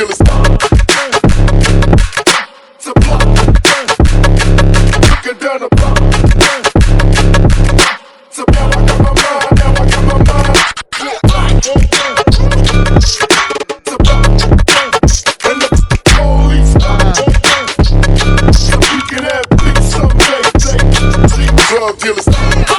till it's done. To pop, looking down the block. So now I got my mind, now I got my mind. To dealers.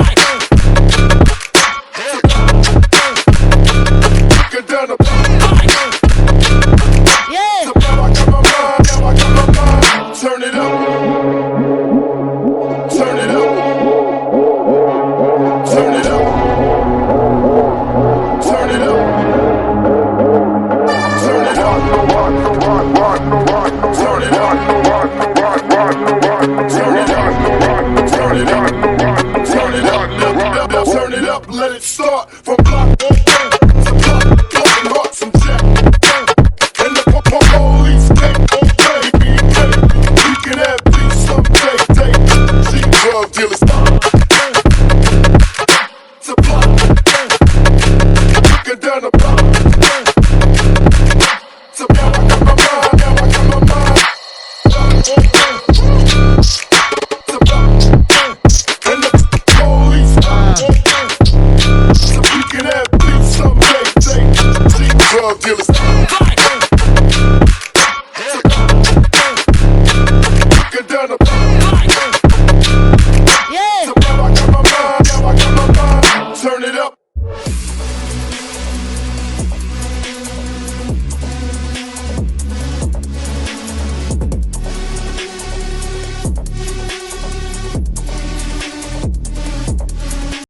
turn it up, let it start. From block